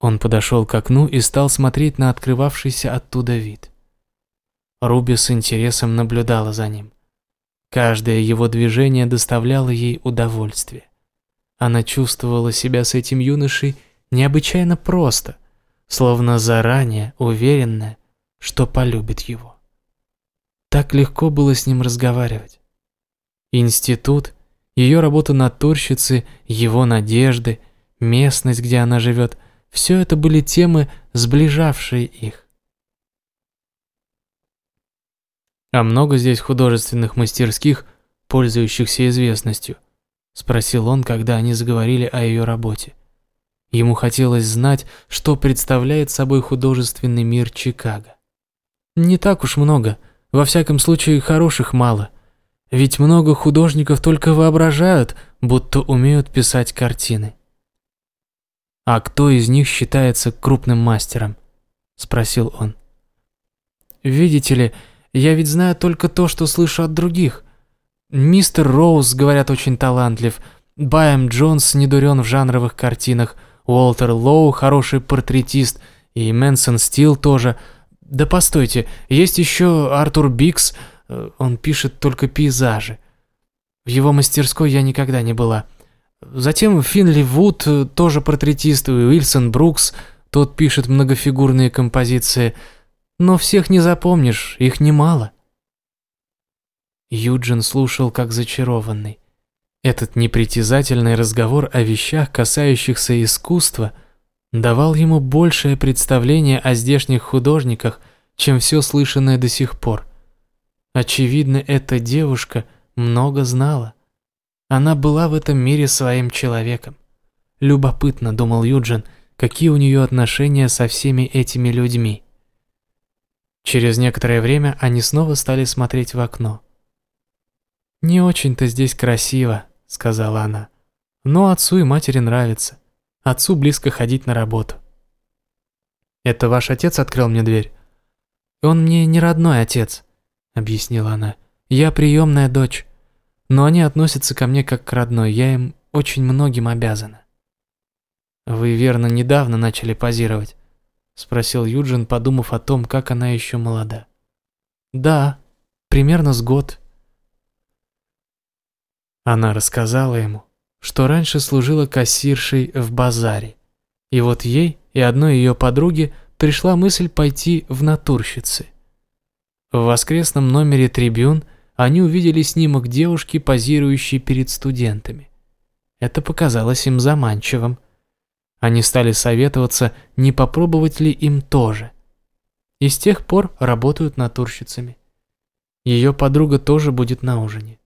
Он подошел к окну и стал смотреть на открывавшийся оттуда вид. Руби с интересом наблюдала за ним. Каждое его движение доставляло ей удовольствие. Она чувствовала себя с этим юношей необычайно просто, словно заранее уверенная, что полюбит его. Так легко было с ним разговаривать. Институт, ее работа натурщицы, его надежды, местность, где она живет – все это были темы, сближавшие их. «А много здесь художественных мастерских, пользующихся известностью?» – спросил он, когда они заговорили о ее работе. Ему хотелось знать, что представляет собой художественный мир Чикаго. «Не так уж много, во всяком случае хороших мало. Ведь много художников только воображают, будто умеют писать картины. «А кто из них считается крупным мастером?» – спросил он. «Видите ли, я ведь знаю только то, что слышу от других. Мистер Роуз, говорят, очень талантлив, Байм Джонс не дурен в жанровых картинах, Уолтер Лоу – хороший портретист, и Мэнсон Стил тоже. Да постойте, есть еще Артур Бикс, э, он пишет только пейзажи. В его мастерской я никогда не была». Затем Финли Вуд, э, тоже портретист, и Уилсон Брукс, тот пишет многофигурные композиции, но всех не запомнишь, их немало. Юджин слушал как зачарованный. Этот непритязательный разговор о вещах, касающихся искусства, давал ему большее представление о здешних художниках, чем все слышанное до сих пор. Очевидно, эта девушка много знала. Она была в этом мире своим человеком. Любопытно, думал Юджин, какие у нее отношения со всеми этими людьми. Через некоторое время они снова стали смотреть в окно. «Не очень-то здесь красиво», — сказала она. «Но отцу и матери нравится. Отцу близко ходить на работу». «Это ваш отец открыл мне дверь?» «Он мне не родной отец», — объяснила она. «Я приемная дочь но они относятся ко мне как к родной, я им очень многим обязана. «Вы, верно, недавно начали позировать?» – спросил Юджин, подумав о том, как она еще молода. «Да, примерно с год». Она рассказала ему, что раньше служила кассиршей в базаре, и вот ей и одной ее подруге пришла мысль пойти в натурщицы. В воскресном номере «Трибюн» они увидели снимок девушки, позирующей перед студентами. Это показалось им заманчивым. Они стали советоваться, не попробовать ли им тоже. И с тех пор работают натурщицами. Ее подруга тоже будет на ужине.